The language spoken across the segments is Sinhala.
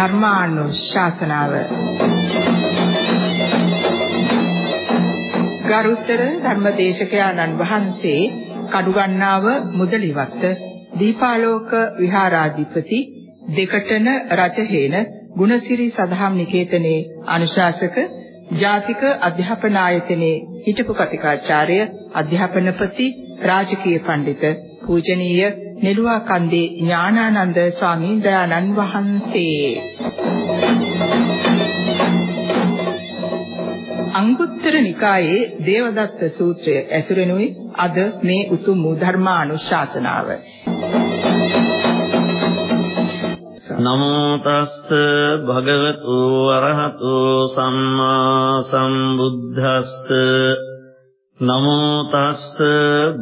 ධර්මානුශාසනාව. ගරුතර ධර්මදේශකයාණන් වහන්සේ කඩුගන්නාව මුදලිවත්ත දීපාලෝක විහාරාධිපති දෙකටන රජහේන ගුණසිරි සදහම් නිකේතනයේ අනුශාසක ජාතික අධ්‍යාපන ආයතනයේ හිටපු කතිකාචාර්ය අධ්‍යාපනපති රාජකීය පඬිත පූජනීය නෙළුවා කන්දේ ඥානානන්ද ස්වාමීන් වහන්සේ අංගුත්තර නිකායේ දේවදත්ත සූත්‍රය ඇසුරෙනුයි අද මේ උතුම් ධර්මානුශාසනාව. නමෝ තස්ස භගවතු අරහතු සම්මා සම්බුද්දස්ස නමෝ තස්ස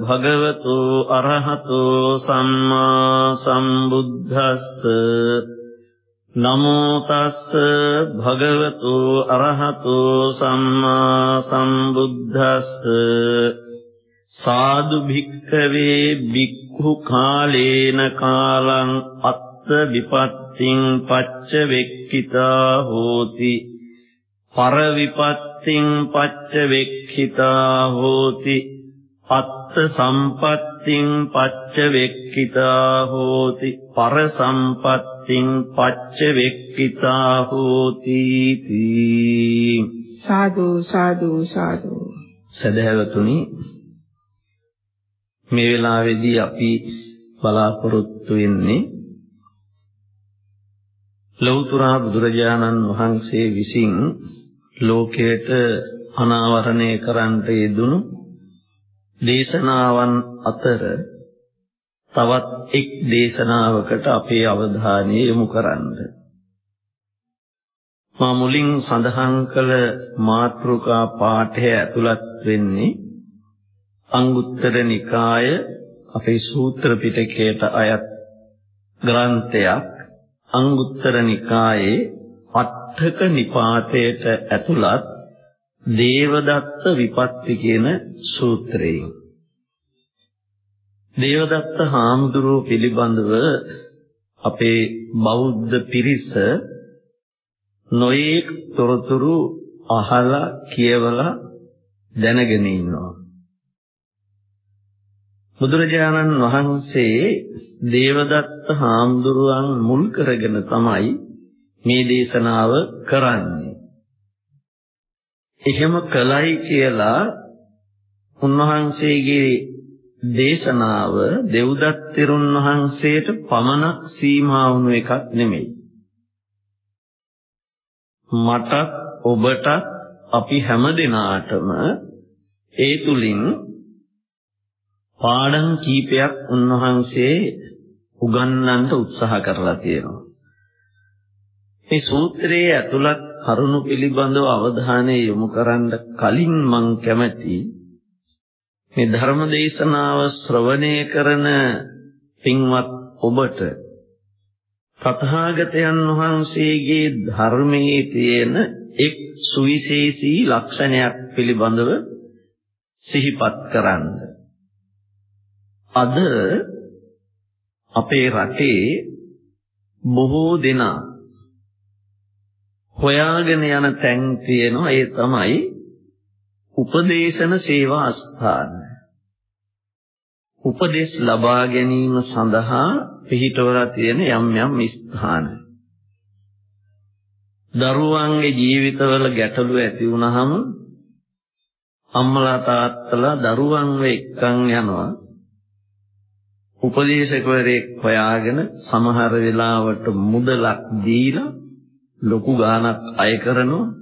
භගවතු අරහතු සම්මා සම්බුද්දස්ස නමෝ තස්ස භගවතු අරහතු සම්මා සම්බුද්දස්ස සාදු භික්ඛවේ භික්ඛු කාලේන කාලං අත්ථ විපත්තිං පච්ච වෙක්කිතා හෝති පර විපත්තිං පච්ච වෙක්ඛිතා හෝති අත්ථ සම්පත්තිං පච්ච වෙක්ඛිතා හෝති පර සම්පත්තිං පච්ච වෙක්ඛිතා හෝති සාදු සාදු සාදු. සදහැවතුනි මේ වෙලාවේදී අපි බලාපොරොත්තු වෙන්නේ ලෞතර බුදුරජාණන් වහන්සේ විසින් ලෝකයට අනාවරණය කරන්නට යෙදුණු දේශනාවන් අතර තවත් එක් දේශනාවකට අපේ අවධානය යොමු කරන්න. මා මුලින් සඳහන් කළ මාත්‍රිකා පාඨය ඇතුළත් වෙන්නේ අංගුත්තර නිකාය අපේ සූත්‍ර පිටකයට අයත් ග්‍රන්ථයක් අංගුත්තර නිකායේ අට්ඨක නිපාතයට ඇතුළත් දේවදත්ත විපත්ති කියන සූත්‍රයෙන් දේවදත්ත හාමුදුරුව පිළිබඳව අපේ බෞද්ධ පිරිස නොයේක් තොරතුරු අහලා කියවලා දැනගෙන ඉන්නවා. බුදුරජාණන් වහන්සේ දේවදත්ත හාමුදුරුවන් මුල් කරගෙන තමයි මේ දේශනාව කරන්නේ. එහෙම කළයි කියලා උන්වහන්සේගේ දේශනාව දෙව්දත් තෙරුන් වහන්සේට පමණක් සීමා වුණු එකක් නෙමෙයි. මටත් ඔබටත් අපි හැම දිනාටම ඒ තුලින් පාඩම් කීපයක් උන්වහන්සේ උගන්වන්නට උත්සාහ කරලා තියෙනවා. මේ සූත්‍රයේ ඇතුළත් කරුණු පිළිබඳව අවධානය යොමු කරන්න කලින් මම කැමැති මේ ධර්ම දේශනාව ශ්‍රවණය කරන පින්වත් ඔබට තථාගතයන් වහන්සේගේ ධර්මයේ තියෙන එක් සුවිශේෂී ලක්ෂණයක් පිළිබඳව සිහිපත් කරන්න. අද අපේ රටේ බොහෝ දෙනා හොයාගෙන යන තැන් තියෙනවා ඒ තමයි උපදේශන සේවා ස්ථාන. උපදේශ ලබා ගැනීම සඳහා පිහිටවලා තියෙන යම් යම් ස්ථාන. දරුවන්ගේ ජීවිතවල ගැටලු ඇති වුනහම අම්මලා තාත්තලා දරුවන්ව එක්කන් යනවා උපදේශකවරයෙක් හොයාගෙන සමහර වෙලාවට මුදලක් දීලා ලොකු ගාණක් අය කරනවා.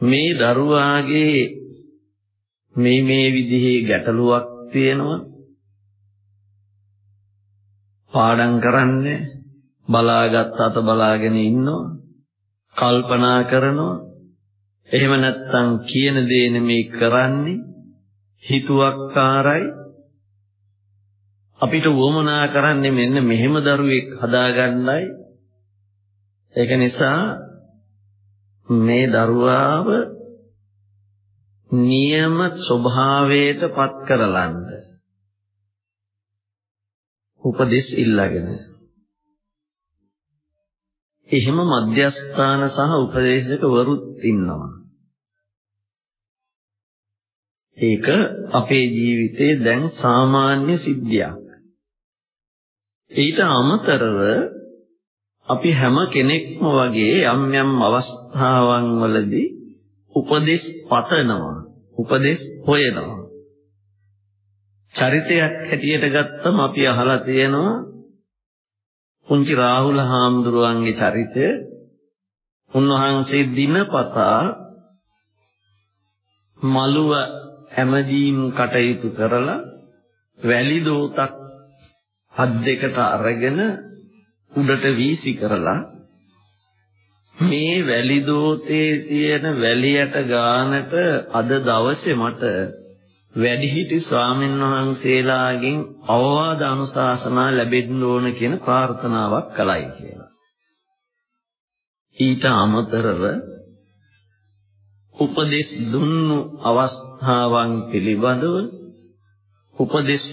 මේ දරුවාගේ මේ මේ විදිහේ ගැටලුවක් තියෙනවා. පාඩම් කරන්නේ බලාගත් අත බලාගෙන ඉන්නවා කල්පනා කරනවා. එහෙම නැත්නම් කියන දේ නෙමේ කරන්නේ. හිතුවක්කාරයි. අපිට වොමනා කරන්නේ මෙන්න මෙහෙම දරුවෙක් හදාගන්නයි. ඒක නිසා මේ දරුවාව නියම ස්වභාවයට පත් කරලන්න උපදෙස් ඉල්ලගෙන එහෙම මධ්‍යස්ථාන සහ උපදේශක වරුත් ඉන්නවා. ඒක අපේ ජීවිතේ දැන් සාමාන්‍ය සිද්ධියක්. ඊට අමතරව අපි හැම කෙනෙක්ම වගේ යම් යම් අවස්ථාවන් වලදී උපදෙස් පතනවා උපදෙස් හොයනවා. චරිතයක් හැටියට ගත්තම අපි අහලා තියෙනවා පුංචි රාහුල හාමුදුරුවන්ගේ චරිතය. උන්වහන්සේ දිනපතා මලුව හැමදීම් කටයුතු කරලා වැලි දෝතක් හත් දෙකට අරගෙන උඩට වීසි කරලා මේ වැලි දෝතේ තියෙන වැලියට ගානට අද දවසේ මට වැඩිහිටි ස්වාමීන් වහන්සේලාගෙන් අවවාද අනුශාසනා ලැබෙන්න ඕන කියන ප්‍රාර්ථනාවක් කළයි කියලා. ඊට අමතරව උපදෙස් දුන්නු අවස්ථාවන් පිළිබඳව උපදෙස්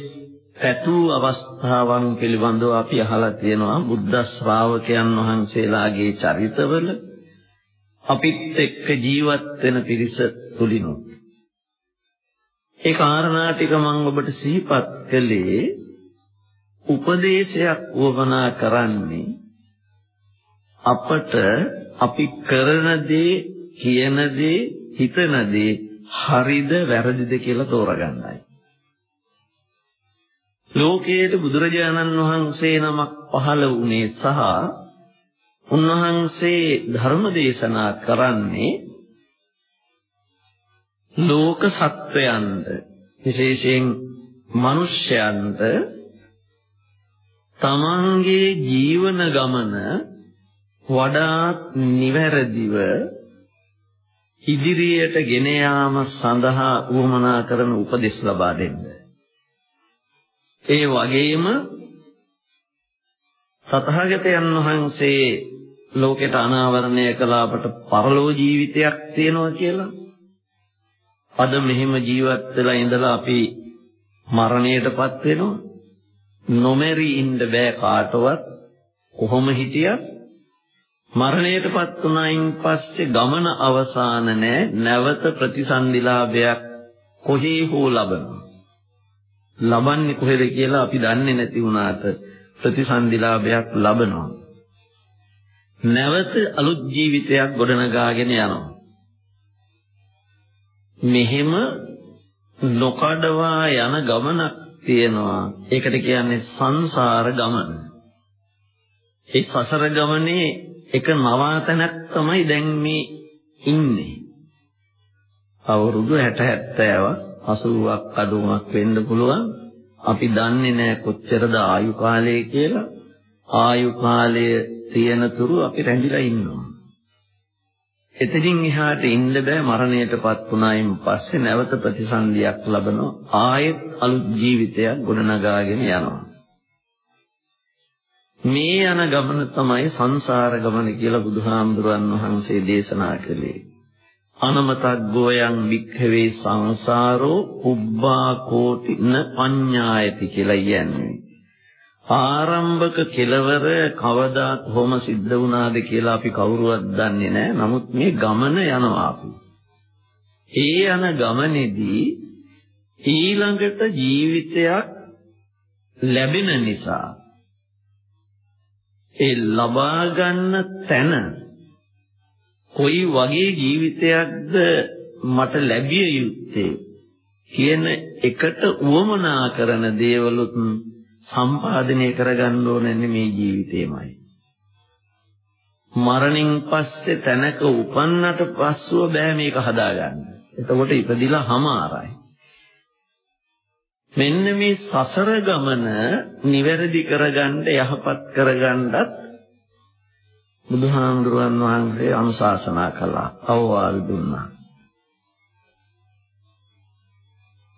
පැතූ අවස්ථාවන් පිළිබඳව අපි අහලා තියෙනවා බුද්ධ ශ්‍රාවකයන් වහන්සේලාගේ චරිතවල අපිත් එක්ක ජීවත් වෙන පිරිස තුලිනුත් ඒ කාරණා ටික මම ඔබට සිහිපත් කළේ උපදේශයක් වවනා කරන්නේ අපට අපි කරන දේ කියන දේ හිතන දේ හරිද වැරදිද කියලා තෝරගන්නයි. ලෝකයේ බුදුරජාණන් වහන්සේ නමක් පහළ වුණේ සහ උන්වහන්සේ ධර්ම දේශනා කරන්නේ ලෝක සත්වයන්ට විශේෂයෙන් මිනිස්යන්ට තමන්ගේ ජීවන ගමන වඩාත් නිවැරදිව ඉදිරියට ගෙන යාම සඳහා උවමනා කරන උපදෙස් ලබා දෙන්න. ඒ වගේම තථාගතයන් වහන්සේ ලෝකෙට අනාවරණය කළ අපට පරලෝ ජීවිතයක් තියෙනවා කියලා අද මෙහෙම ජීවත් වෙලා ඉඳලා අපි මරණයටපත් වෙනවා. නොමැරි ඉන්න බෑ කාටවත්. කොහොම හිටියත් මරණයටපත් වුණයින් පස්සේ ගමන අවසාන නෑ. නැවත ප්‍රතිසන්දිලාභයක් කොහේ හෝ ලබනවා. ලබන්නේ කොහෙද කියලා අපි දන්නේ නැති වුණාට ප්‍රතිසන්දිලාභයක් ලබනවා. නැවත අලුත් ජීවිතයක් ගොඩනගාගෙන යනවා. මෙහෙම නොකඩවා යන ගමනක් තියෙනවා. ඒකට කියන්නේ සංසාර ගමන. ඒ සසර ගමනේ එක නවාතනක් තමයි දැන් මේ ඉන්නේ. අවුරුදු 60 70ක් 80ක් අඩුවක් වෙන්න පුළුවන්. අපි දන්නේ නැහැ කොච්චරද ආයු කාලය කියලා. ආයු කාලය තියෙන තුරු අපි රැඳිලා ඉන්නවා. එතකින් එහාට ඉන්න බෑ මරණයටපත් වුණායින් පස්සේ නැවත ප්‍රතිසන්දියක් ලබනවා ආයෙත් අලුත් ජීවිතයක් ගොඩනගාගෙන යනවා මේ යන ගමන තමයි සංසාර ගමන කියලා බුදුහාමුදුරන් වහන්සේ දේශනා කළේ අනමතග්ගෝයන් වික්ඛවේ සංසාරෝ උබ්බා කෝටින පඤ්ඤායති කියලා කියන්නේ ආරම්භක කෙලවර කවදා කොහොම සිද්ධ වුණාද කියලා අපි කවුරුවත් දන්නේ නැහැ. නමුත් මේ ගමන යනවා අපි. ඒ යන ගමනේදී ඊළඟට ජීවිතයක් ලැබෙන නිසා ඒ ලබා ගන්න තැන කොයි වගේ ජීවිතයක්ද මට ලැබිය යුත්තේ කියන එකට උවමනා කරන දේවලුත් සම්පාදනය කරගන්න ඕනේ මේ ජීවිතේමයි. මරණින් පස්සේ තැනක උපන්නට පස්සුව බෑ මේක හදාගන්න. එතකොට ඉපදිලා හමාරයි. මෙන්න මේ සසර ගමන නිවැරදි කරගන්න යහපත් කරගන්නත් බුදුහාමුදුරුවන් වහන්සේ අනුශාසනා කළා. අවවාද දුන්නා.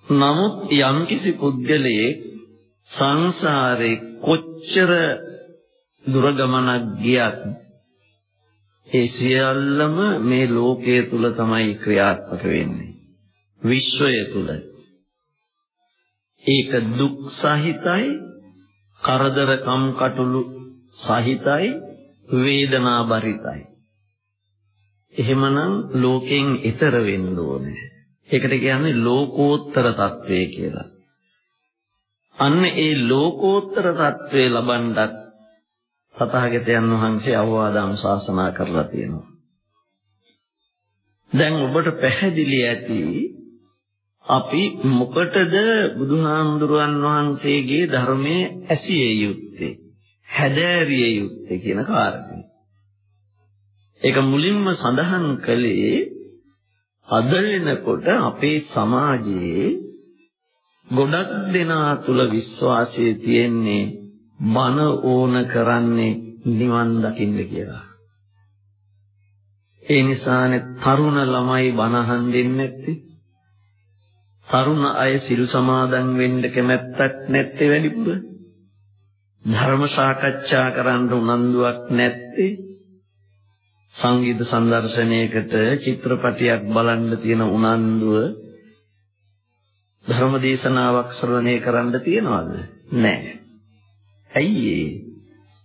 නමුත් යම්කිසි පුද්ගලයෙක් සංසාරේ කොච්චර දුර ගමනක් ගියත් ඒ සියල්ලම මේ ලෝකයේ තුල තමයි ක්‍රියාත්මක වෙන්නේ. විශ්වය තුල. ඒක දුක් සහිතයි කරදර කම්කටොළු සහිතයි වේදනා බරිතයි. එහෙමනම් ලෝකෙන් ඈතර වෙන්න ඕනේ. ඒකට කියන්නේ ලෝකෝත්තර తත්වය කියලා. අන්න ඒ ලෝකෝත්තර తත්වය ලබන්නත් තථාගතයන් වහන්සේ අවවාද අනුශාසනා කරලා තියෙනවා. දැන් ඔබට පැහැදිලි ඇති අපි මොකටද බුදුහාමුදුරන් වහන්සේගේ ධර්මයේ ඇසිය යුත්තේ හැදෑරිය යුත්තේ කියන කාරණය. ඒක මුලින්ම සඳහන් කළේ අද වෙනකොට අපේ සමාජයේ ගොඩක් දෙනා තුල විශ්වාසය තියෙන්නේ මන ඕන කරන්නේ නිවන් දකින්න කියලා. ඒ නිසානේ තරුණ ළමයි බනහන් දෙන්නේ නැත්තේ. තරුණ අය සිල් සමාදන් වෙන්න කැමැත්තක් නැත්තේ වැඩිපුර. ධර්ම සාකච්ඡා කරන්න උනන්දුවක් නැත්තේ. සංගීත සංදර්ශනයකට චිත්‍රපටයක් බලන්න තියෙන උනන්දුව ධර්ම දේශනාවක් ශ්‍රවණය කරන්න තියනවද? නැහැ. ඇයි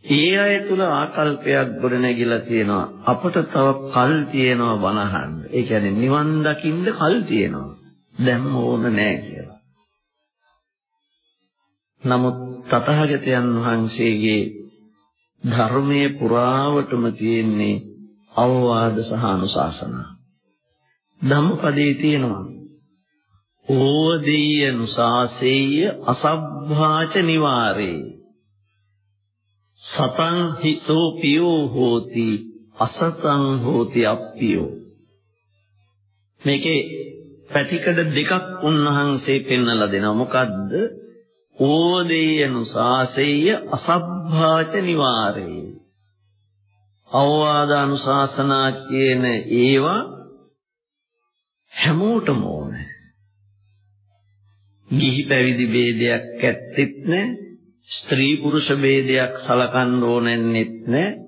ඒ අය තුල ආකල්පයක් ගොඩ නැගිලා තියෙනවා අපට තව කල් තියෙනවා බනහන්න. ඒ කියන්නේ නිවන් දකින්න කල් තියෙනවා. දැන් ඕන නෑ කියලා. නමුත් තථාගතයන් වහන්සේගේ ධර්මයේ පුරාවටම තියෙන්නේ අවවාද සහ අනුශාසනා. ධම්මපදයේ තියෙනවා ඕදීය නුසාසෙය්‍ය අසබ්භාච නිවාරේ සතං හිසෝ පියෝ හෝති අසතං හෝති අප්පියෝ. මේකේ පැතිකඩ දෙකක් උන්වහන්සේ පෙන්වලා දෙනවා. මොකද්ද? ඕදේය නුසාසෙය අසබ්භාච නිවාරේ. අවවාද අනුශාසනා කියන ඒවා හැමෝටම ඕනේ. ගිහි පැවිදි ભેදයක් ඇත්තෙත් නැහැ ස්ත්‍රී පුරුෂ ભેදයක් සලකන්න ඕනෙන්නෙත් නැහැ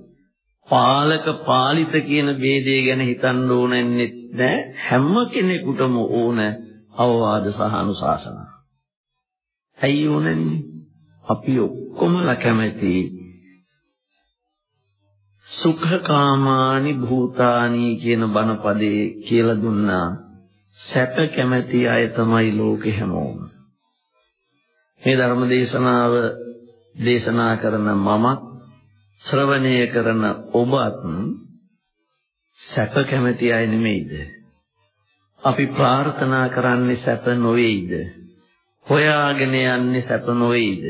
පාලක පාලිත කියන ભેදය ගැන හිතන්න ඕනෙන්නෙත් නැහැ හැම කෙනෙකුටම ඕන අවවාද සහ අනුශාසනා ඇයි ඕනන්නේ? අපි ඔක්කොමලා කැමති සුඛකාමානි භූතානි කියන බණපදේ කියලා දුන්නා. සැප කැමැති අය තමයි ලෝකේ හැමෝම. මේ ධර්ම දේශනාව දේශනා කරන මමත් ශ්‍රවණය කරන ඔබත් සැප කැමැති අය නෙමෙයිද? අපි ප්‍රාර්ථනා කරන්නේ සැප නොවේයිද? හොයාගෙන යන්නේ සැප නොවේයිද?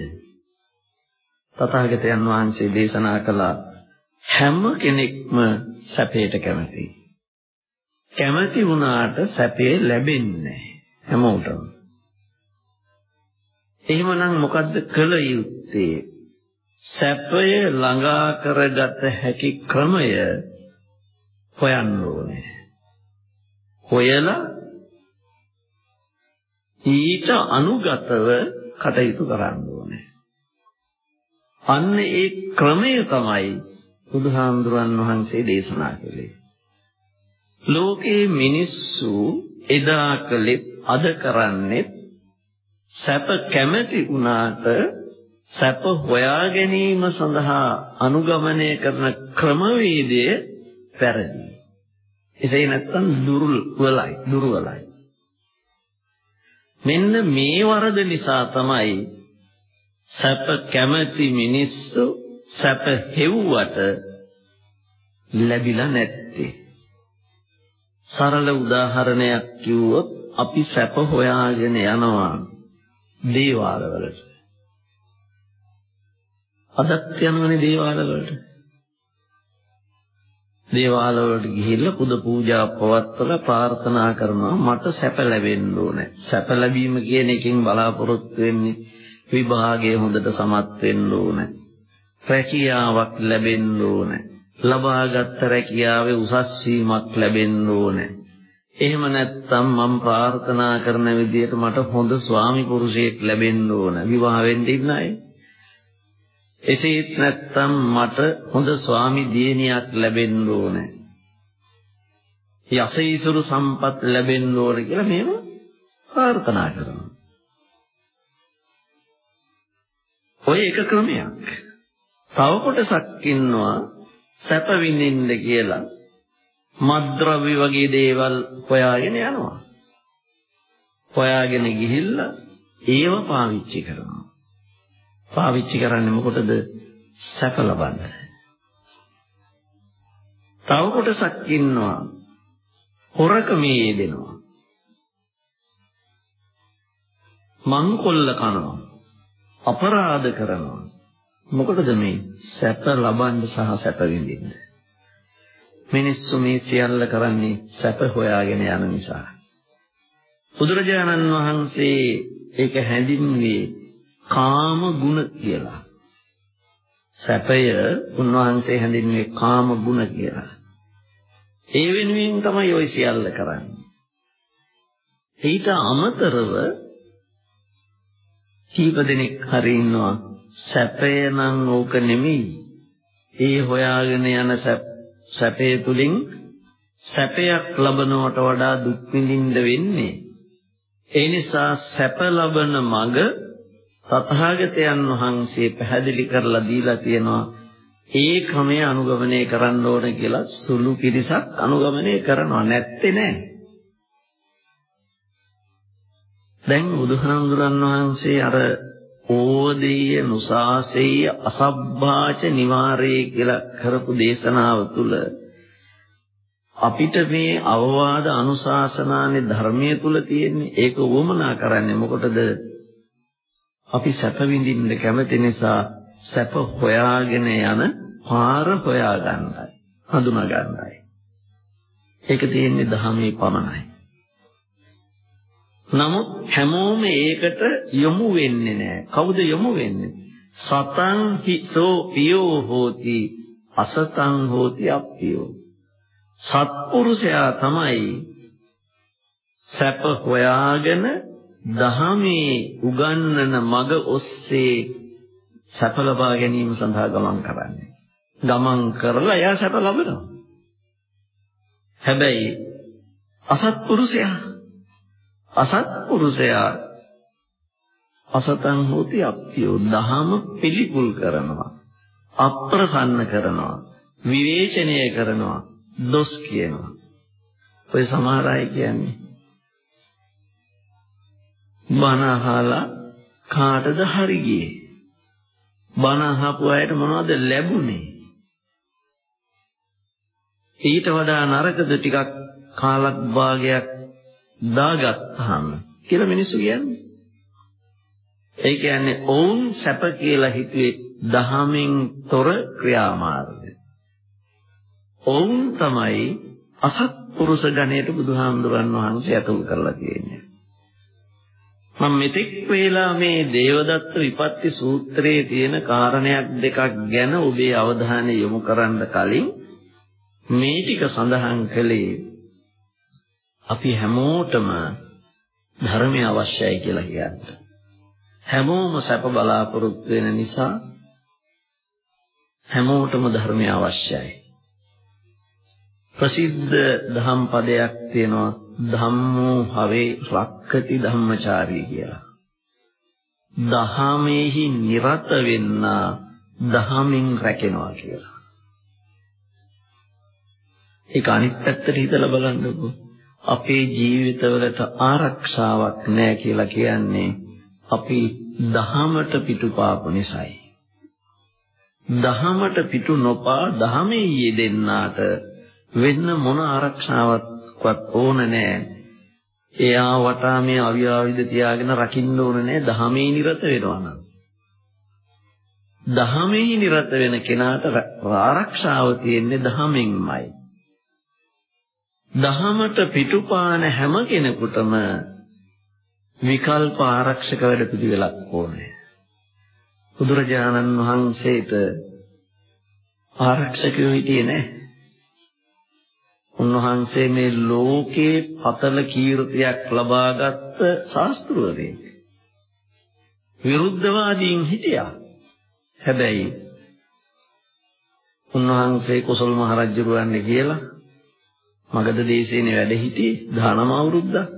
තථාගතයන් වහන්සේ දේශනා කළා හැම කෙනෙක්ම සැපයට කැමතියි. කැමති වුණාට සැපේ ලැබෙන්නේ හැමෝටම. එහෙමනම් මොකද්ද කළ යුත්තේ? සැපය ළඟා කරගත හැකි ක්‍රමය හොයන්න ඕනේ. හොයලා ඊට අනුගතව කටයුතු කරන්න ඕනේ. අන්න ඒ ක්‍රමය තමයි බුදුහාමුදුරන් වහන්සේ දේශනා කළේ. ලෝකේ මිනිස්සු එදා කළේ අද කරන්නේ සැප කැමැති වුණාට සැප හොයා ගැනීම සඳහා අනුගමනය කරන ක්‍රමවේදය වැරදි. එසේ නැත්නම් දුර්වලයි දුර්වලයි. මෙන්න මේ වරද නිසා තමයි සැප කැමැති මිනිස්සු සැප හෙව්වට ලැබිලා නැත්තේ. සරල උදාහරණයක් කිව්වොත් අපි සැප හොයාගෙන යනවා දේවාලවලට. අදත් යනවනේ දේවාලවලට. දේවාලවලට ගිහිල්ලා පුද පූජා පවත්වලා ප්‍රාර්ථනා කරනවා මට සැප ලැබෙන්න ඕනේ. සැප ලැබීම කියන එකෙන් බලාපොරොත්තු වෙන්නේ විභාගය හොඳට සමත් වෙන්න ඕනේ. රැකියාවක් ලැබෙන්න ඕනේ. ලබාගත් රැකියාවේ උසස් වීමක් ලැබෙන්න ඕනේ. එහෙම නැත්නම් මම ප්‍රාර්ථනා කරන විදිහට මට හොඳ ස්වාමි පුරුෂයෙක් ලැබෙන්න ඕන විවාහ වෙන්න ඉන්න අය. එසේත් නැත්නම් මට හොඳ ස්වාමි දියණියක් ලැබෙන්න ඕන. යසීසුරු සම්පත් ලැබෙන්න ඕන කියලා මේව ප්‍රාර්ථනා කරනවා. ඔය එක ක්‍රමයක්. තව කොටසක් ඉන්නවා සැප විඳින්න කියලා මද්ද්‍රව්‍ය වගේ දේවල් හොයාගෙන යනවා. හොයාගෙන ගිහිල්ලා ඒව පාවිච්චි කරනවා. පාවිච්චි කරන්නේ මොකටද? සැප ලබන්න. තව කොටසක් ඉන්නවා හොරකමේ යෙදෙනවා. මංකොල්ල කනවා. අපරාධ කරනවා. මොකටද මේ සැප ලබන්න සහ සැප විඳින්න? මිනිස්සු මේ සියල්ල කරන්නේ සැප හොයාගෙන යන නිසා. බුදුරජාණන් වහන්සේ ඒක හැඳින්වුවේ කාම ගුණ කියලා. සැපය උන්වහන්සේ හැඳින්වුවේ කාම ගුණ කියලා. ඒ වෙනුවෙන් තමයි ওই සියල්ල කරන්නේ. ඊට අමතරව කීප දෙනෙක් හරි ඉන්නවා සැපය නම් ඕක නෙමෙයි. ඒ හොයාගෙන යන සැපේ තුලින් සැපයක් ලබනවට වඩා දුක් විඳින්න වෙන්නේ. ඒ නිසා සැප ලබන මඟ තථාගතයන් වහන්සේ පැහැදිලි කරලා දීලා තියෙනවා ඒ ක්‍රමය අනුගමනය කරන්න ඕන කියලා සුළු පිරිසක් අනුගමනය කරනවා. නැත්තේ නෑ. දැන් බුදුහාමුදුරන් වහන්සේ අර ඕදීය නුසාසෙය අසබ්බාච නිවාරේ කියලා කරපු දේශනාව තුළ අපිට මේ අවවාද අනුශාසනානේ ධර්මයේ තුල තියෙන්නේ. ඒක වොමනා කරන්නේ මොකටද? අපි සැප විඳින්න කැමති නිසා සැප හොයාගෙන යන පාර හොයා ගන්නයි හඳුනා ගන්නයි ඒක තියෙන්නේ ධර්මයේ පමණයි. නමුත් හැමෝම ඒකට යොමු වෙන්නේ නැහැ. කවුද යොමු වෙන්නේ? සතං හිසෝ පියෝ හෝති අසතං හෝති අප්පියෝ. සත්පුරුෂයා තමයි සැප හොයාගෙන දහමේ උගන්වන මග ඔස්සේ සැප ලබා ගැනීම සඳහා ගමන් කරන්නේ. ගමන් කරලා එයා සැප ලබනවා. හැබැයි අසත්පුරුෂයා අසත්පුරුෂයා අසතං හෝති අප්පියෝ දහම පිළිකුල් කරනවා අප්‍රසන්න කරනවා විවේචනය කරනවා දොස් කියනවා. ඔය සමහර අය කියන්නේ බණ අහලා කාටද හරි ගියේ? බණ අහපු අයට මොනවද ලැබුණේ? ඊට වඩා නරකද ටිකක් කාලක් භාගයක් දාගත්තාම කියලා මිනිස්සු කියන්නේ. ඒ කියන්නේ ඔවුන් සැප කියලා හිතුවේ දහමෙන් තොර ක්‍රියාමාර්ග. ඔවුන් තමයි අසත්පුරුෂ ගණයට බුදුහාමුදුරන් වහන්සේ ඇතුල් කරලා තියෙන්නේ. මම මෙතෙක් වේලා මේ දේවදත්ත විපත්ති සූත්‍රයේ තියෙන කාරණයක් දෙකක් ගැන ඔබේ අවධානය යොමු කරන්න කලින් මේ ටික සඳහන් කළේ අපි හැමෝටම ධර්මය අවශ්‍යයි කියලා කියන්නේ. හැමෝම සැප බලාපොරොත්තු වෙන නිසා හැමෝටම ධර්මය අවශ්‍යයි. ප්‍රසිද්ධ දහම් පදයක් තියෙනවා ධම්මෝ හවේ රක්කති ධම්මචාරී කියලා. දහමෙහි නිරත වෙන්න දහමින් රැකෙනවා කියලා. ඒක අනිත් පැත්තට හිතලා බලන්නකෝ. අපේ ජීවිතවලට ආරක්ෂාවක් නැහැ කියලා කියන්නේ අපි දහමට පිටුපාපු නිසායි. දහමට පිටු නොපා දහමේ යෙදෙන්නාට වෙන්න මොන ආරක්ෂාවක්වත් ඕන නැහැ. එයා වටා මේ අවියාවිද තියාගෙන රකින්න ඕන නැහැ දහමේ නිරත වෙනවා නම්. දහමේ නිරත වෙන කෙනාට ආරක්ෂාව තියෙන්නේ දහමෙන්මයි. දහමට පිටුපාන හැම කෙනෙකුටම විකල්ප ආරක්ෂක වැඩ පිළිවෙලක් ඕනේ. බුදුරජාණන් වහන්සේට ආරක්ෂකයෝ හිටියේ නැහැ. උන්වහන්සේ මේ ලෝකේ පතල කීර්තියක් ලබාගත් ශාස්ත්‍රවරයෙක්. විරුද්ධවාදීන් හිටියා. හැබැයි උන්වහන්සේ කොසල් මහ රජුරවන්නේ කියලා මගධ දේශේනේ වැඩ හිටියේ 19 අවුරුද්දක්.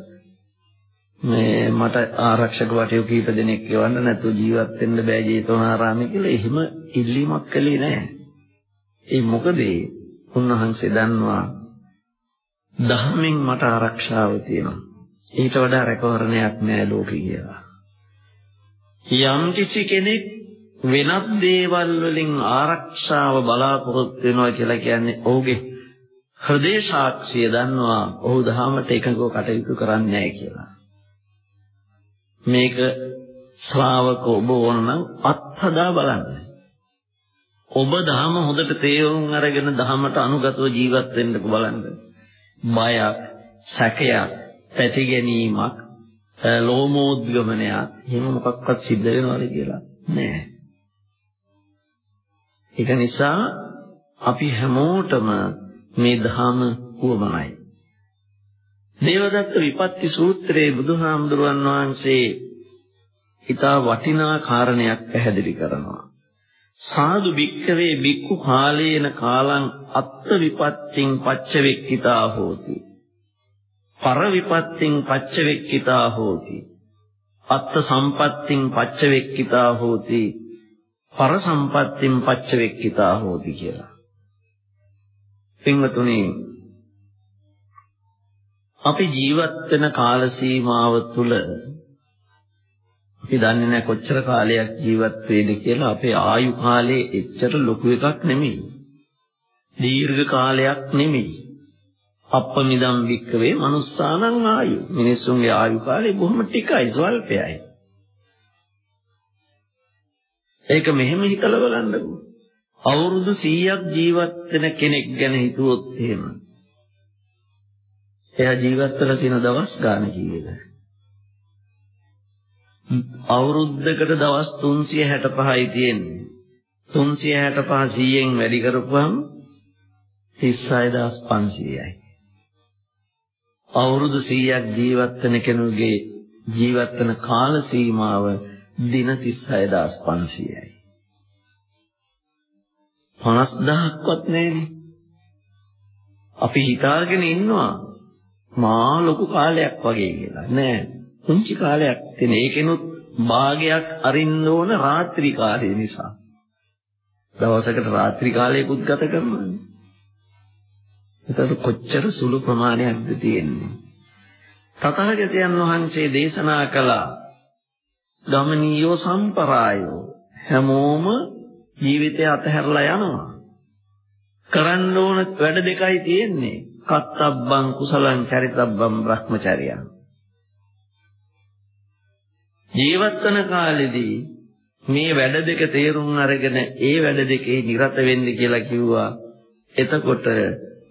මේ මට ආරක්ෂක වටයු කීප දෙනෙක් ගෙවන්න නැතුව ජීවත් වෙන්න බෑ ජේතවනාරාමේ කියලා එහෙම ඉල්ලීමක් කළේ නැහැ. ඒ මොකද උන්වහන්සේ දන්නවා ධර්මයෙන් මට ආරක්ෂාව තියෙනවා. ඊට වඩා රැකවරණයක් නෑ ලෝකේ කියලා. යම් කිසි කෙනෙක් වෙනත් දේවල් වලින් ආරක්ෂාව බලාපොරොත්තු වෙනවා කියලා කියන්නේ ඔහුගේ හෘදේ සාක්ෂිය දන්නවා ඔහු දහමට එකඟව කටයුතු කරන්නේ නැහැ කියලා. මේක ශ්‍රාවක ඔබ ඕනනම් අත්හදා බලන්න. ඔබ දහම හොඳට තේරුම් අරගෙන දහමට අනුගතව ජීවත් වෙන්න බලන්න. බයක්, සැකයක්, පැති ගැනීමක්, ලෝමෝද්ගමනයක් එහෙම මොකක්වත් සිද්ධ වෙනවද කියලා නෑ. ඒක නිසා අපි හැමෝටම මේ ධහම උවමනයි. දේවදත්ත විපත්ති සූත්‍රයේ බුදුහාමුදුරුවන් වහන්සේ ඊටා වටිනා කාරණයක් පැහැදිලි කරනවා. සාදු භික්ඛවේ භික්ඛු කාලේන කාලං අත්ථ විපත්තිං පච්චවෙක්කිතා හෝති. පර විපත්තිං පච්චවෙක්කිතා හෝති. අත්ථ සම්පත්තිං පච්චවෙක්කිතා හෝති. පර සම්පත්තිං පච්චවෙක්කිතා හෝති කියලා. පින්වතුනි අපි ජීවත් වෙන කාල සීමාව තුළ අපි දන්නේ නැහැ කොච්චර කාලයක් ජීවත් වෙයිද කියලා අපේ ආයු කාලේ එච්චර ලොකු එකක් නෙමෙයි. දීර්ඝ කාලයක් නෙමෙයි. අප්පමිදම් වික්කවේ මනුස්සානං ආයු. මිනිස්සුන්ගේ ආයු කාලේ බොහොම ටිකයි ස්වල්පයයි. ඒක මෙහෙම හිතලා බලන්නකෝ. අවුරුදු 100ක් ජීවත් වෙන කෙනෙක් ගැන හිතුවොත් එහෙම. එයා ජීවත් වෙලා තියෙන දවස් ගාන කීයද? අවුරුද්දකට දවස් 365යි තියෙන්නේ. 365 100න් වැඩි කරපුවම 36500යි. අවුරුදු 100ක් ජීවත් වෙන කෙනෙකුගේ ජීවත් වෙන කාල සීමාව දින 36500යි. 50000ක්වත් නැහැනේ. අපි හිතාගෙන ඉන්නවා මා ලොකු කාලයක් වගේ කියලා. නෑ. පුංචි කාලයක් තියෙන. ඒකෙනුත් භාගයක් අරින්න ඕන රාත්‍රී කාලය නිසා. දවසකට රාත්‍රී කාලයකුත් ගත කරනවා. එතකොට කොච්චර සුළු ප්‍රමාණයක්ද තියෙන්නේ. තථාගතයන් වහන්සේ දේශනා කළා ගමනීයෝ සම්පරායෝ හැමෝම ජීවිතය අතහැරලා යනවා. කරන්න ඕන වැඩ දෙකයි තියෙන්නේ. කත්තබ්බං කුසලං චරිතබ්බං බ්‍රහ්මචර්යං. ජීවත් වන කාලෙදී මේ වැඩ දෙක තේරුම් අරගෙන ඒ වැඩ දෙකේ නිරත වෙන්න කියලා කිව්වා. එතකොට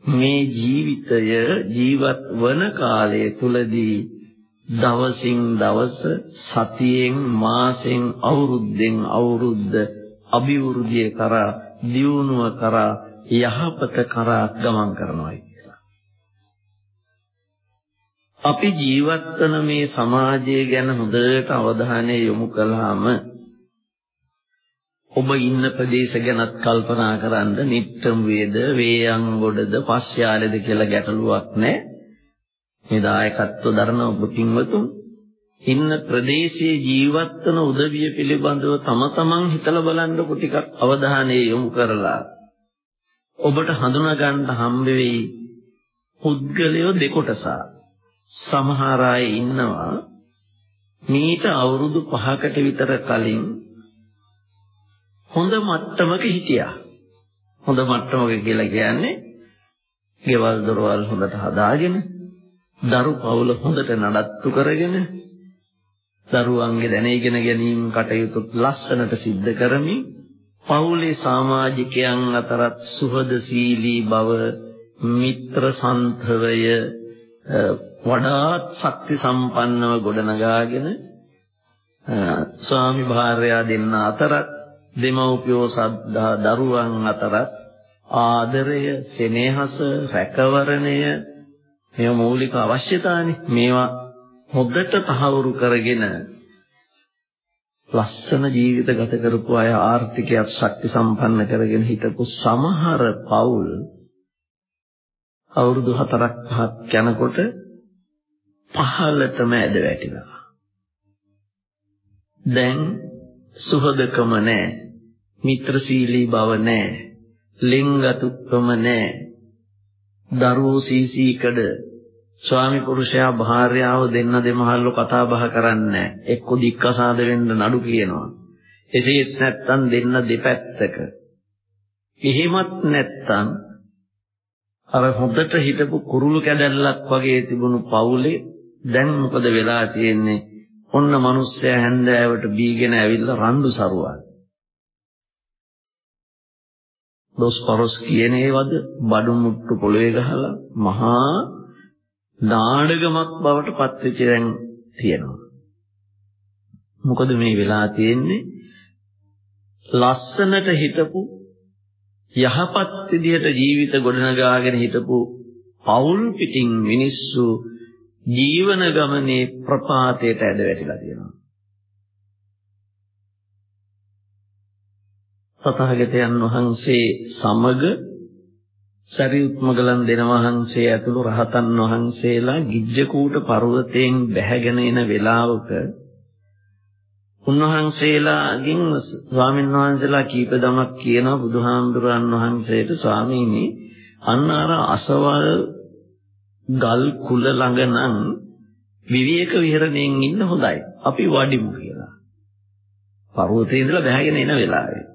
මේ ජීවිතය ජීවත් වන කාලය තුලදී දවසින් දවස සතියෙන් මාසෙන් අවුරුද්දෙන් අවුරුද්ද අභිවෘද්ධිය කරා දියුණුව කරා යහපත කරා ගමන් කරනවා කියලා. අපි ජීවත් වන මේ සමාජය ගැන හොඳට අවධානය යොමු කළාම ඔබ ඉන්න ප්‍රදේශ ගැනත් කල්පනා කරන්ද නිට්ටම් වේද වේයන් ගොඩද පස්යාලේද කියලා ගැටලුවක් නැහැ. මේ දායකත්ව දරන ඔබ පින්වතුන් ඉන්න ප්‍රදේශයේ ජීවත් වන උදවිය පිළිබඳව තම තමන් හිතලා බලන්නකො ටිකක් අවධානය යොමු කරලා ඔබට හඳුනා ගන්න හම්බ වෙයි පුද්ගලයෝ දෙකොටසක් සමහර අය ඉන්නවා මීට අවුරුදු 5කට විතර කලින් හොඳ මට්ටමක හිටියා. හොඳ මට්ටමක කියලා කියන්නේ ගෙවල් දොරවල් හොඳට හදාගෙන දරු පවුල හොඳට නඩත්තු කරගෙන දරුවන්ගේ දැන ඉගෙන ගැනීම කටයුතු ලස්සනට සිද්ධ කරමින් පවුලේ සමාජිකයන් අතරත් සුහදශීලී බව මිත්‍ර සන්තවය වඩාත් ශක්ති සම්පන්නව ගොඩනගාගෙන ස්වාමි භාර්යා දෙන්න අතරත් දෙමව්පියෝ සද්දා දරුවන් අතරත් ආදරය සෙනෙහස රැකවරණය මේ මූලික අවශ්‍යතානේ මේවා හොද්දට තහවුරු කරගෙන ලස්සන ජීවිත ගත කරපු අය ආර්ථිකයක් ශක්ති සම්පන්න කරගෙන හිටපු සමහර පවුල් අවුරුදු 4ක් 5ක් යනකොට පහළටම ඇද වැටිලා. දැන් සුහදකම නැහැ. මිත්‍රශීලී බව නැහැ. ලිංගතුක්කම නැහැ. දරුවෝ සීසීකඩ ස්වාමි පුරුෂයා භාර්යාව දෙන්න දෙමහල්ලෝ කතා බහ කරන්නේ එක්ක දික්කසාද වෙන්න නඩු කියනවා. එසේත් නැත්තම් දෙන්න දෙපැත්තක. එහෙමත් නැත්තම් අර හොඳට හිටපු කුරුළු කැදැල්ලක් වගේ තිබුණු පවුලේ දැන් මොකද වෙලා තියෙන්නේ? ඔන්න මිනිස්සයා හැන්දෑවට බීගෙන ඇවිල්ලා රණ්ඩු සරුවා. දොස් පරොස් කියන ඒවද බඩු මුට්ටු පොළවේ ගහලා මහා නාඩගමක් බවට පත්වෙච්ච දැන් තියෙනවා. මොකද මේ වෙලා තියෙන්නේ? ලස්සනට හිටපු යහපත් විදියට ජීවිත ගොඩනගාගෙන හිටපු පෞල් පිටින් මිනිස්සු ජීවන ගමනේ ප්‍රපාතයට ඇද වැටිලා තියෙනවා. තථාගතයන් වහන්සේ සමග සරියුත් මගලන් දෙන වහන්සේ ඇතුළු රහතන් වහන්සේලා ගිජ්ජකූට පර්වතයෙන් බැහැගෙන එන වෙලාවක උන්වහන්සේලාගෙන් ස්වාමීන් වහන්සේලා කීප දමක් කියනවා බුදුහාමුදුරන් වහන්සේට ස්වාමීනි අන්න අර අසවල් ගල් කුල ළඟ නම් විවේක විහරණයෙන් ඉන්න හොඳයි. අපි වඩිමු කියලා. පර්වතයේ ඉඳලා බැහැගෙන එන වෙලාවේ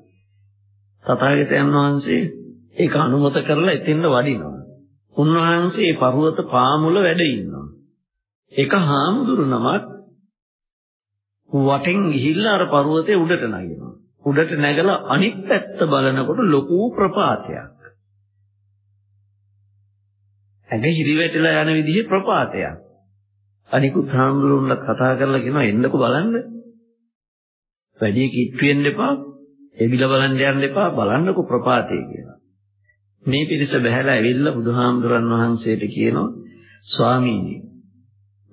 තථාගතයන් වහන්සේ ඒක අනුමත කරලා එතෙන්ද වඩිනවා. උන්වහන්සේ පර්වත පාමුල වැඩ ඉන්නවා. එක හාමුදුරු නමක් වටෙන් ගිහිල්ලා අර පර්වතයේ උඩට නගිනවා. උඩට නැගලා අනිත් පැත්ත බලනකොට ලොකු ප්‍රපාතයක්. ඇඟ හිරිවැටලා යන විදිහේ ප්‍රපාතයක්. අනිකුත් හාමුදුරුවන්ලා කතා කරලා කියනවා එන්නකෝ බලන්න. වැඩි කිට්ටු වෙන්න එපා. එබිල බලන්න යන්න එපා. බලන්නකෝ ප්‍රපාතය කියලා. මේ පිරිස බහැලා ඇවිල්ලා බුදුහාමුදුරන් වහන්සේට කියනවා ස්වාමීනි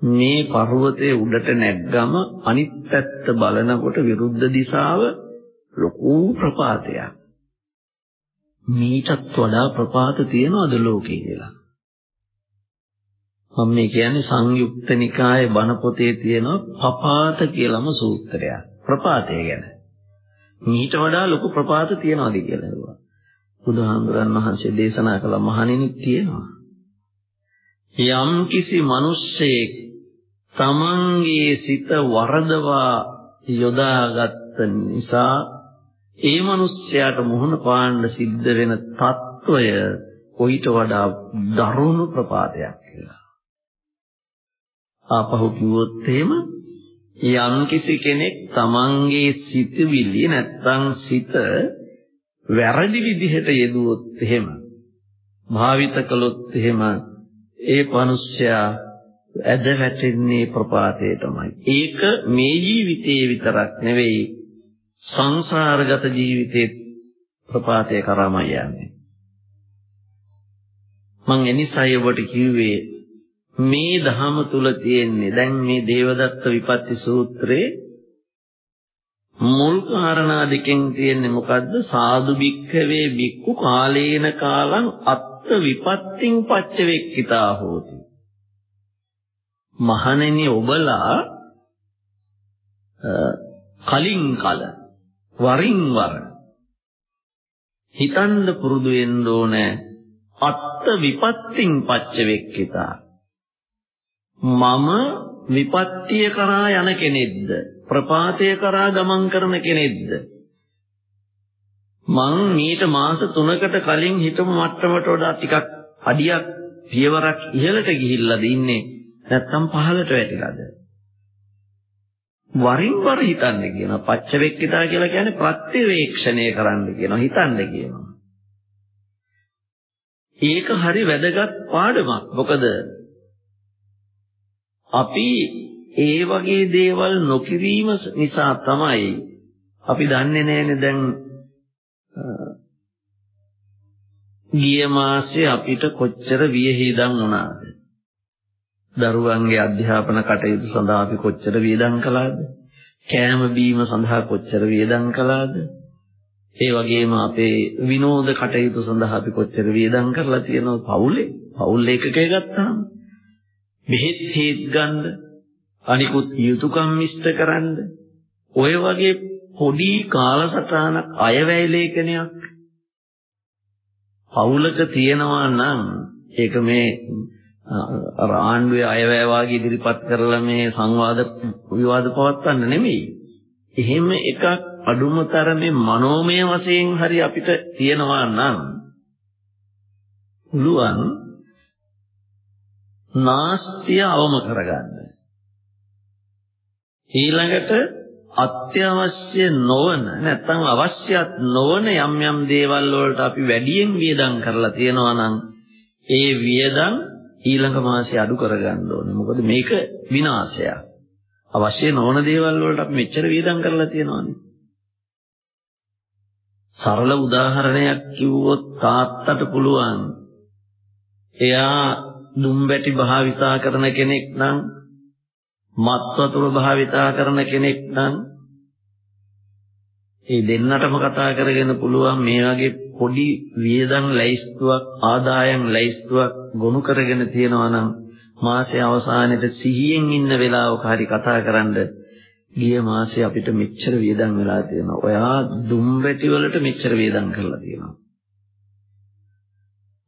මේ පර්වතයේ උඩට නැග්ගම අනිත් පැත්ත බලනකොට විරුද්ධ දිශාව ලොකු ප්‍රපාතයක්. මීටත් වඩා ප්‍රපාත තියනවද ලෝකේ කියලා. මම මේ කියන්නේ සංයුක්ත නිකායේ බණ පොතේ තියෙන පපාත කියලාම සූත්‍රයක්. ප්‍රපාතය ගැන. මීට වඩා ලොකු ප්‍රපාත තියනවාද කියලා ඇහුවා. බුදුහාමුදුරන් වහන්සේ දේශනා කළ මහණෙනි තියෙනවා. යම් කිසි මිනිස්සෙක් තමන්ගේ සිත වරදවා යොදාගත් නිසා ඒ මිනිස්යාට මුහුණ පාන්න සිද්ධ වෙන తত্ত্বය කොහිට වඩා දරුණු ප්‍රපාතයක් කියලා. ආපහු කිව්වොත් එහෙම යම් කිසි කෙනෙක් තමන්ගේ සිතවිලි නැත්තම් සිත වැරදි විදිහට යෙදුවොත් එහෙම භාවිත කළොත් එහෙම ඒ මිනිස්යා ඇද වැටෙන්නේ ප්‍රපාතයටමයි. ඒක මේ ජීවිතේ විතරක් නෙවෙයි සංසාරගත ජීවිතේ ප්‍රපාතය කරාමයි යන්නේ. මං එනිසයි ඔබට කිව්වේ මේ ධහම තුල තියෙන්නේ. දැන් මේ දේවදත්ත විපත්ති සූත්‍රයේ මුල් කාරණා දෙකෙන් තියෙන්නේ මොකද්ද? සාදු භික්ඛවේ භික්ඛු කාලේන කාලං අත්ත විපත්තිං පච්චවෙක්කිතා හෝති. මහණෙනි ඔබලා කලින් කල වරින් වර හිතන්න පුරුදු වෙන්න ඕනේ අත්ත විපත්තිං පච්චවෙක්කිතා. මම විපත්තිය කරා යන කෙනෙක්ද? ප්‍රපාතය කරා ගමන් කරන කෙනෙක්ද? මං මීට මාස 3කට කලින් හිතමු මට්ටමට වඩා ටිකක් අඩියක් පියවරක් ඉහළට ගිහිල්ලාද ඉන්නේ? නැත්තම් පහළට වැටිලාද? වරින් වර හිතන්න කියනවා පච්චවෙක්කිතා කියලා කියන්නේ ප්‍රත්‍යවේක්ෂණය කරන්න කියනවා හිතන්න කියනවා. ඒක හරි වැදගත් පාඩමක්. මොකද අපි ඒ වගේ දේවල් නොකිරීම නිසා තමයි අපි දන්නේ නැහැනේ දැන් ගිය මාසේ අපිට කොච්චර වියහිදම් වුණාද? දරුවන්ගේ අධ්‍යාපන කටයුතු සඳහා අපි කොච්චර වියදම් කළාද? කෑම බීම සඳහා කොච්චර වියදම් කළාද? ඒ වගේම අපේ විනෝද කටයුතු සඳහා අපි කොච්චර වියදම් කරලා තියෙනවද? පවුලේ. පවුල් ඒකකය ගත්තාම. බෙහෙත් හේත් ගන්න අනිකුත් යුතුයකම් ඉෂ්ට කරන්න ඔය වගේ පොඩි කාලසටහනක් අයවැය ලේඛනයක් පවුලක තියෙනවා නම් ඒක මේ අර ආණ්ඩුවේ අයවැය වාගේ ඉදිරිපත් කරලා මේ සංවාද විවාද පවත්වන්න නෙමෙයි. එහෙම එකක් අඩුම තරමේ මනෝමය වශයෙන් හරි අපිට තියෙනවා නම් පුළුවන් නාස්තිය අවම කරගන්න. ඊළඟට අත්‍යවශ්‍ය නොවන නැත්නම් අවශ්‍යත් නොවන යම් යම් දේවල් වලට අපි වැඩියෙන් වියදම් කරලා තියෙනවා නම් ඒ වියදම් ඊළඟ මාසේ අඩු කරගන්න ඕනේ. මොකද මේක විනාශයක්. අවශ්‍ය නොවන දේවල් වලට අපි මෙච්චර වියදම් කරලා තියෙනවානේ. සරල උදාහරණයක් කිව්වොත් තාත්තට පුළුවන් එයා දුම්බැටි භාවිතා කරන කෙනෙක් නම් මත් වතුර භාවිතා කරන කෙනෙක් නම් ඒ දෙන්නටම කතා කරගෙන පුළුවන් මේ වගේ පොඩි වියදම් ලැයිස්තුවක් ආදායම් ලැයිස්තුවක් ගොනු කරගෙන තියනවා නම් මාසයේ අවසානයේ සිහියෙන් ඉන්න වෙලාවක හරි කතා කරන්ද ගිය මාසේ අපිට මෙච්චර වියදම් වෙලා තියෙනවා. ඔයා දුම්බැටි වලට මෙච්චර වියදම් කරලා තියෙනවා.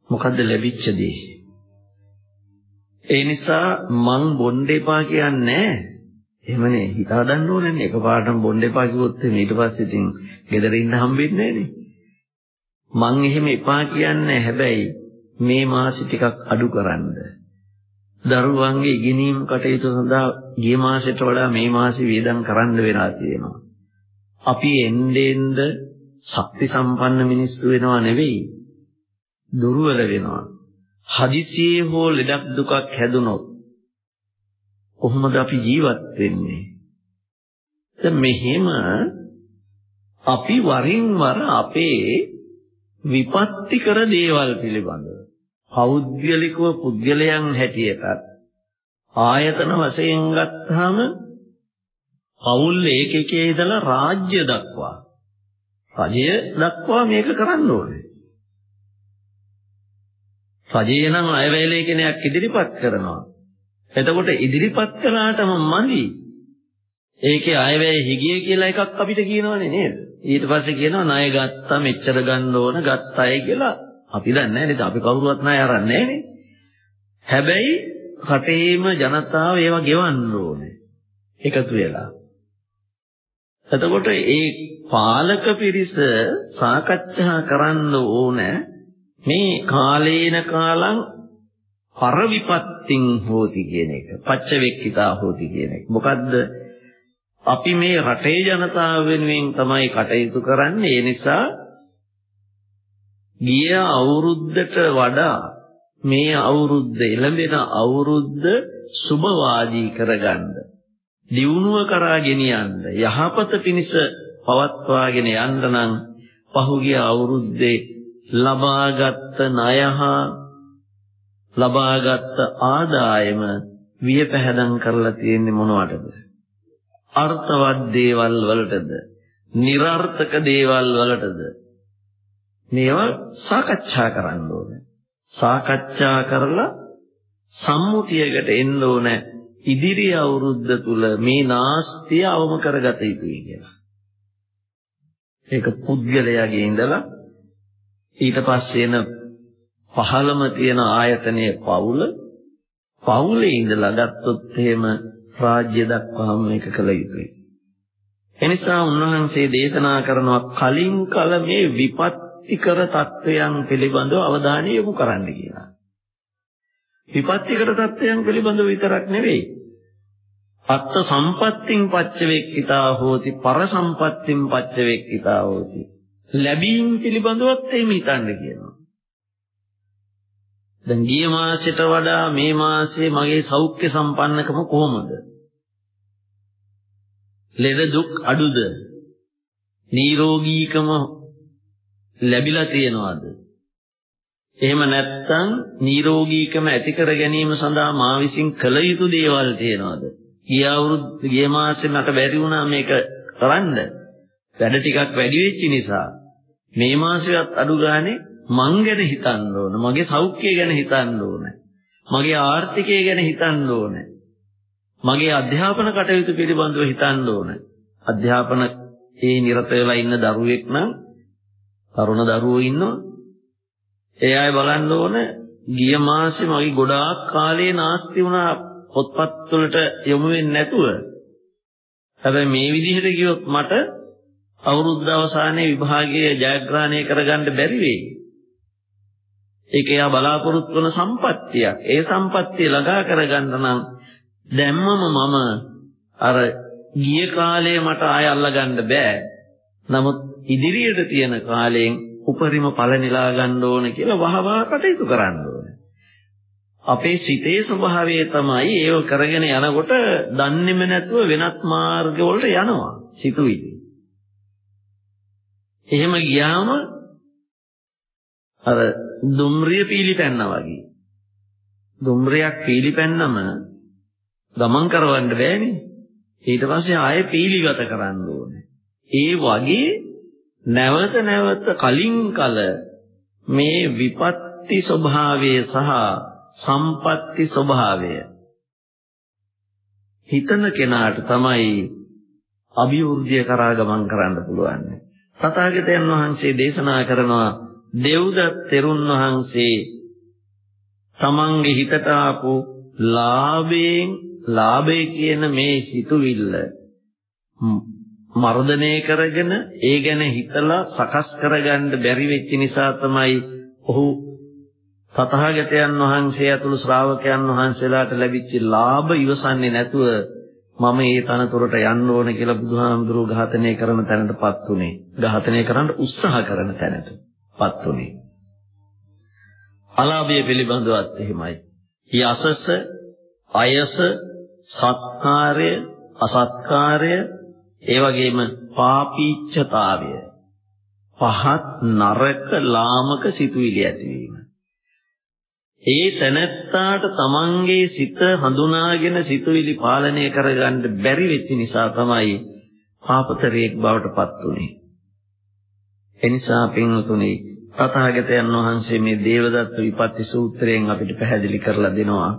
මොකද්ද ලැබිච්ච දේ? ඒ නිසා මං බොන්න එපා කියන්නේ එහෙමනේ හිතා ගන්න ඕනේ එකපාරටම බොන්න එපා කිව්වොත් ඊට පස්සේ ඉතින් ගෙදර ඉන්න හම්බෙන්නේ නැහනේ. මං එහෙම එපා කියන්නේ හැබැයි මේ මාසෙ ටිකක් අඩු කරන්න. දරුවන්ගේ ඉගෙනීම් කටයුතු සඳහා ගිය මාසෙට වඩා මේ මාසෙ වියදම් කරන්න වෙලා තියෙනවා. අපි එන්නේ එන්න ශක්ති සම්පන්න මිනිස්සු වෙනව නෙවෙයි. දුර්වල වෙනවා. හදිසියේ හෝ ලෙඩක් දුකක් හැදුනොත් කොහොමද අපි ජීවත් වෙන්නේ? දැන් මෙහෙම අපි වරින් වර අපේ විපත්ති කර දේවල් පිළිබඳව පෞද්ගලිකව පුද්ගලයන් හැටියට ආයතන වශයෙන් ගත්තාම පෞල් ඒකකයේ ඉඳලා රාජ්‍ය දක්වා රජය දක්වා මේක කරන්න ඕනේ. රජය නම් අයවැයලේ කෙනෙක් ඉදිරිපත් කරනවා. එතකොට ඉදිරිපත් කළාටම මදි. ඒකේ අයවැය හිගිය කියලා එකක් අපිට කියනවනේ නේද? ඊට පස්සේ කියනවා ණය ගත්තා මෙච්චර ගන්න ඕන ගත්තයි කියලා අපි දන්නේ නැහැ නේද? අපි කවුරුවත් ණය අරන්නේ නැහැ හැබැයි රටේම ජනතාව ඒවා ගෙවන්න ඕනේ. එකතු වෙලා. එතකොට ඒ පාලක පිරිස සාකච්ඡා කරන්න ඕනේ මේ කාලේන කාලං පරවිපත්තින් හෝති කියන එක. පච්චවෙක්කිතා හෝති කියන එක. මොකද්ද? අපි මේ රටේ ජනතාව වෙනුවෙන් තමයි කටයුතු කරන්නේ. ඒ නිසා ගිය අවුරුද්දට වඩා මේ අවුරුද්ද එළඹෙන අවුරුද්ද සුභවාදී කරගන්න. දියුණුව කරා ගෙනියන්න යහපත පිණිස පවත්වාගෙන යන්න නම් පහුගිය අවුරුද්දේ ලබාගත් ණයහා ලබාගත් ආදායම වියපැහැදම් කරලා තියෙන්නේ මොනවටද? අර්ථවත් දේවල් වලටද? નિરර්ථක දේවල් වලටද? මේවා සාකච්ඡා කරන්න ඕනේ. සාකච්ඡා කරලා සම්මුතියකට එන්න ඕනේ. ඉදිරි අවුරුද්ද තුල මේ නාස්තිය අවම කරගත යුතුයි කියලා. ඒක පුද්ගලයාගේ ඉඳලා ඊට පස්සේ එන පහළම තියෙන ආයතනයේ පවුල පවුලේ ඉඳලා ගත්තොත් එහෙම රාජ්‍ය දක්වාම මේක කළ යුතුයි. එනිසා උන්වහන්සේ දේශනා කරනවා කලින් කල මේ විපත්තිකර තත්වයන් පිළිබඳව අවධානය යොමු කරන්න කියලා. විපත්තිකර තත්වයන් පිළිබඳව විතරක් නෙවෙයි. අත්ත සම්පත්තින් පච්චවේක්කිතා හෝති පර සම්පත්තින් පච්චවේක්කිතා හෝති ලැබීම් පිළිබඳවත් එහෙම හිතන්න කියනවා. දැන් ගිය මාසෙට වඩා මේ මාසේ මගේ සෞඛ්‍ය සම්පන්නකම කොහොමද? ලෙඩ දුක් අඩුද? නිරෝගීකම ලැබිලා තියෙනවද? එහෙම නැත්නම් නිරෝගීකම ඇති කර ගැනීම සඳහා මා විසින් කළ යුතු දේවල් තියෙනවද? ගිය අවුරුදු ගිය මාසේ මට බැරි වුණා මේක කරන්න. වැඩ ටිකක් වැඩි වෙච්ච නිසා මේ මාසෙවත් අඩු ගානේ මං ගැන හිතන්න ඕන. මගේ සෞඛ්‍යය ගැන හිතන්න ඕන. මගේ ආර්ථිකය ගැන හිතන්න ඕන. මගේ අධ්‍යාපන කටයුතු පිළිබඳව හිතන්න ඕන. අධ්‍යාපන ඒ නිරත වෙලා ඉන්න දරුවෙක් නම් තරුණ දරුවෝ ඉන්නවා. ඒ අය බලන්න ඕන ගිය මාසේ මගේ ගොඩාක් කාලේ නාස්ති වුණා පොත්පත් වලට යොමු වෙන්නේ නැතුව. හැබැයි මේ විදිහට ගියොත් මට අවුරුද්ද අවසානයේ විභාගයේ ජයග්‍රහණය කරගන්න බැරි වෙයි. ඒක එයා බලාපොරොත්තු වන සම්පත්තියක්. ඒ සම්පත්තිය ළඟා කරගන්න නම් දැම්මම මම අර ගිය කාලේ මට ආය අල්ලගන්න බෑ. නමුත් ඉදිරියට තියෙන කාලයෙන් උපරිම ඵල නෙලා ගන්න ඕන කියලා වහවහ කටයුතු කරන්න ඕන. අපේ සිතේ ස්වභාවය තමයි ඒව කරගෙන යනකොට දන්නේම නැතුව වෙනත් මාර්ග වලට යනවා සිතුවිලි. එහෙම ගියාම අර දුම්රිය පීලිපැන්නා වගේ. දුම්රියක් පීලිපැන්නම ගමන් කරවන්න බෑනේ. ඊට පස්සේ ආයෙ පීලිගත කරන්න ඕනේ. ඒ වගේ නැවත නැවත කලින් කල මේ විපත්ති ස්වභාවය සහ සම්පatti ස්වභාවය හිතන කෙනාට තමයි අභිවෘද්ධිය කරා ගමන් කරන්න පුළුවන්. තථාගතයන් වහන්සේ දේශනා කරනවා දෙව්දත් තෙරුන් වහන්සේ තමන්ගේ හිතට ආපු ලාභයෙන් ලාභය කියන මේ සිතුවිල්ල මර්ධනය කරගෙන ඒ ගැන හිතලා සකස් කරගන්න බැරි වෙච්ච නිසා තමයි ඔහු තථාගතයන් වහන්සේ ඇතුළු ශ්‍රාවකයන් වහන්සේලාට ලැබිච්ච ලාභ ඉවසන්නේ නැතුව මම ඒ තනතුරට යන්න ඕන කියලා බුදුහාමුදුරුවෝ ඝාතනය කරන තැනටපත් උනේ. ඝාතනය කරන්න උත්සාහ කරන තැනටපත් උනේ. අලාභය පිළිබඳවත් එහෙමයි. යසස, අයස, සත්කාරය, අසත්කාරය, ඒ වගේම පාපීච්ඡතාවය, පහත් නරක ලාමක සිතුවිලි ඇතිවීම. ඒ තැනැත්තාට තමන්ගේ සිත හඳුනාගෙන සිතුවිලි පාලනය කරගන්න බැරි වෙච්ච නිසා තමයි පාපතරයෙක් බවට පත් උනේ. එනිසා පින්වතුනි තථාගතයන් වහන්සේ මේ දේවදත්ත විපත්ති සූත්‍රයෙන් අපිට පැහැදිලි කරලා දෙනවා.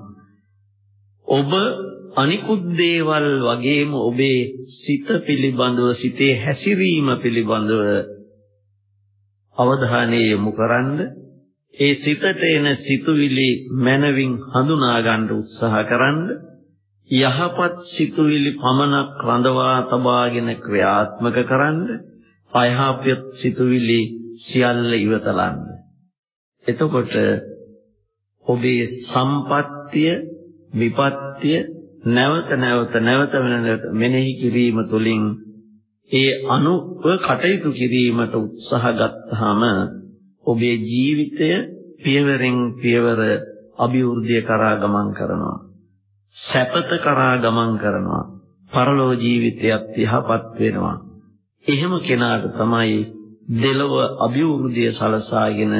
ඔබ අනිකුත් දේවල් වගේම ඔබේ සිත පිළිබඳව සිතේ හැසිරීම පිළිබඳව අවධානය යොමු කරන්නේ ඒ සිතට එන සිතුවිලි මනවින් හඳුනා ගන්න උත්සාහ කරන්න යහපත් සිතුවිලි පමණක් රඳවා තබාගෙන ක්‍රියාත්මක කරන්න අයහපත් සිතුවිලි සියල්ල ඉවතලන්න. එතකොට ඔබේ සම්පත්තිය විපත්තිය නැවත නැවත නැවත වෙනකට මෙනෙහි කිරීම තුළින් ඒ අනුව කටයුතු කිරීමට උත්සාහ ගත්තාම ඔබේ ජීවිතය පියවරෙන් පියවර අභිවෘද්ධිය කරා ගමන් කරනවා. සැපත කරා ගමන් කරනවා. පරලෝ ජීවිතයත් යහපත් වෙනවා. එහෙම කෙනාට තමයි දෙලොව අභිවෘද්ධිය සලසාගෙන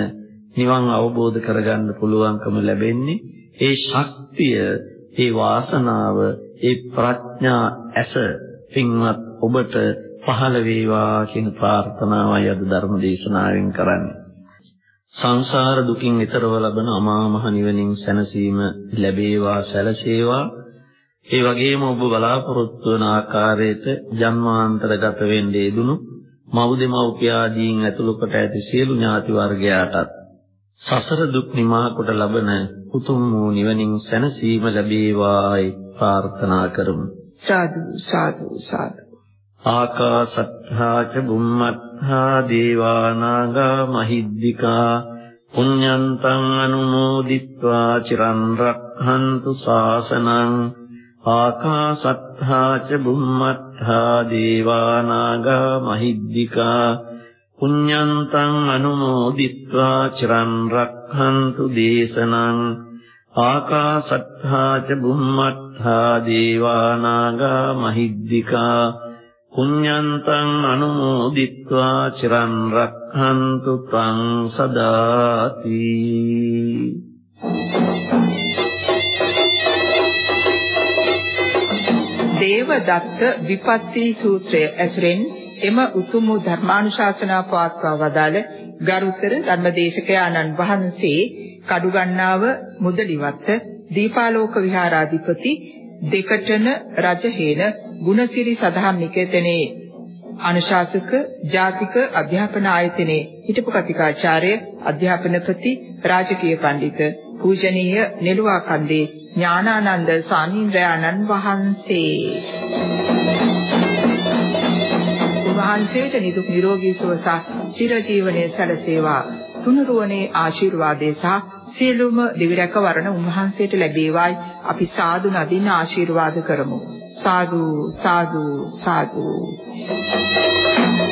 නිවන් අවබෝධ කරගන්න පුළුවන්කම ලැබෙන්නේ. ඒ ශක්තිය, ඒ වාසනාව, ඒ ප්‍රඥා ඇස පින්වත් ඔබට පහළ වේවා කියන ප්‍රාර්ථනාවයි අද ධර්ම දේශනාවෙන් කරන්නේ. සංසාර දුකින් ඈතරව ලබන අමා මහ නිවනින් සැනසීම ලැබේවා සැලසේවා. ඒ වගේම ඔබ බලාපොරොත්තු වන ආකාරයට ජන්මාන්තරගත වෙන්නේ දුණු මව් දෙමව්පිය ආදීන් ඇතුළු කොට ඇති සියලු ඥාති වර්ගයාටත් සසර දුක් නිමා කොට ලබන උතුම් වූ නිවනින් සැනසීම ලැබේවායි ප්‍රාර්ථනා කරමු. සාදු සාදු සාදු. ආකාසත්තා ච සද්ධා දේවා නාග මහිද්దికා පුඤ්ඤන්තං අනුමෝදිත්වා චිරන් රක්ඛන්තු ශාසනං ආකාසත්තා ච බුම්මත්තා දේවා නාග මහිද්దికා පුඤ්ඤන්තං අනුමෝදිත්වා චිරන් රක්ඛන්තු දේශනං ආකාසත්තා ච බුම්මත්තා දේවා නාග මහිද්దికා පුඤ්ඤන්තං අනුමෝදිත්වා චිරන් රක්ඛන්තු තං සදාති. දේවදත්ත විපත්ති සූත්‍රය ඇසුරෙන් එම උතුම් ධර්මානුශාසනා පවත්වා වදාළ ගරුතර ධර්මදේශක ආනන් වහන්සේ කඩුගන්නාව මුදලිවත්ත දීපාලෝක විහාරාධිපති දෙකටන රජහේන ගුණසිරි සදහම් නිකේතනයේ අනුශාසක ජාතික අධ්‍යාපන ආයතනයේ හිටපු කතිකාචාර්ය අධ්‍යාපනපති රාජකීය පඬිතු පූජනීය නෙළුවාකන්දේ ඥානානන්ද ස්වාමීන්ද්‍රයන්න් වහන්සේ. වහන්සේට නිදුක් නිරෝගී සුව සහ චිරජීවනයේ සැලසේවා. තුනුරුවනේ ආශිර්වාදේ සහ සියලුම දිවි රැකවරණ උන්වහන්සේට ලැබේවායි අපි සාදු නදින් ආශිර්වාද කරමු සාදු සාදු සාදු Thank you.